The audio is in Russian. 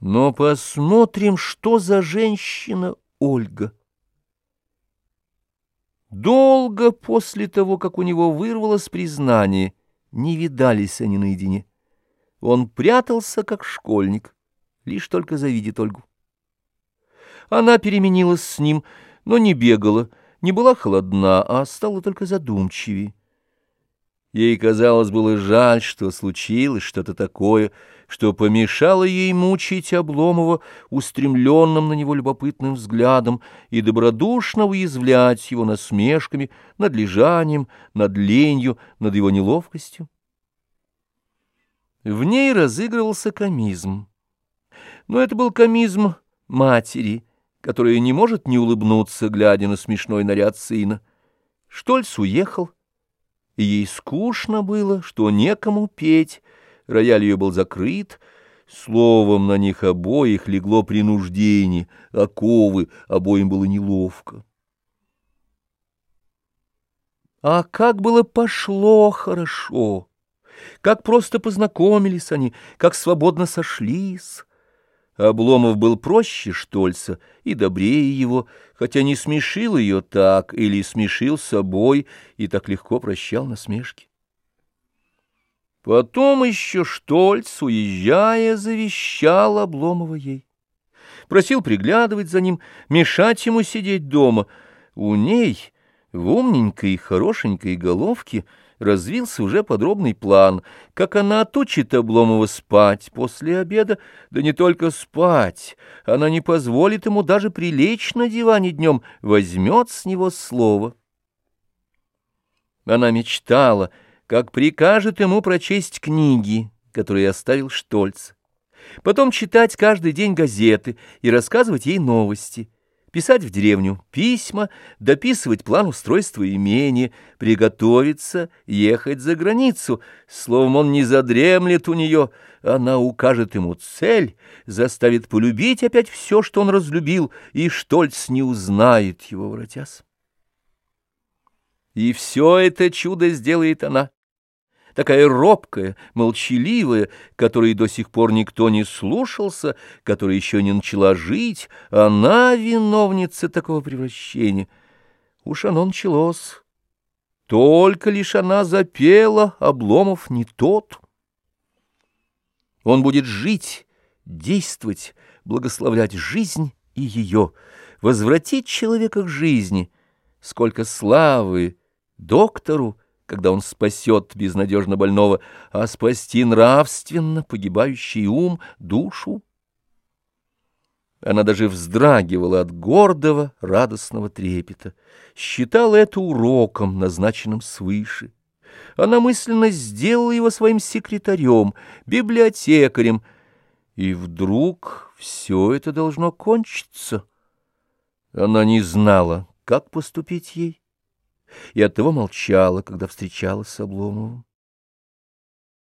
Но посмотрим, что за женщина Ольга. Долго после того, как у него вырвалось признание, не видались они наедине. Он прятался, как школьник, лишь только завидит Ольгу. Она переменилась с ним, но не бегала, не была холодна, а стала только задумчивее. Ей казалось было жаль, что случилось что-то такое, что помешало ей мучить Обломова устремленным на него любопытным взглядом и добродушно уязвлять его насмешками над лежанием, над ленью, над его неловкостью. В ней разыгрывался комизм. Но это был комизм матери, которая не может не улыбнуться, глядя на смешной наряд сына. Штольц уехал, и ей скучно было, что некому петь, рояль ее был закрыт, словом, на них обоих легло принуждение, оковы, обоим было неловко. А как было пошло хорошо! Как просто познакомились они, как свободно сошлись! Обломов был проще Штольца и добрее его, хотя не смешил ее так или смешил собой и так легко прощал насмешки. Потом еще Штольц, уезжая, завещал Обломова ей. Просил приглядывать за ним, мешать ему сидеть дома. У ней, в умненькой и хорошенькой головке, развился уже подробный план, как она отучит Обломова спать после обеда, да не только спать, она не позволит ему даже прилечь на диване днем, возьмет с него слово. Она мечтала, как прикажет ему прочесть книги, которые оставил Штольц, потом читать каждый день газеты и рассказывать ей новости — писать в деревню письма, дописывать план устройства имения, приготовиться, ехать за границу. Словом, он не задремлет у нее, она укажет ему цель, заставит полюбить опять все, что он разлюбил, и Штольц не узнает его, воротясь. И все это чудо сделает она такая робкая, молчаливая, которой до сих пор никто не слушался, которая еще не начала жить, она виновница такого превращения. Уж оно началось. Только лишь она запела, Обломов не тот. Он будет жить, действовать, благословлять жизнь и ее, возвратить человека к жизни, сколько славы доктору, когда он спасет безнадежно больного, а спасти нравственно погибающий ум, душу. Она даже вздрагивала от гордого, радостного трепета, считала это уроком, назначенным свыше. Она мысленно сделала его своим секретарем, библиотекарем, и вдруг все это должно кончиться. Она не знала, как поступить ей и оттого молчала, когда встречалась с Обломовым.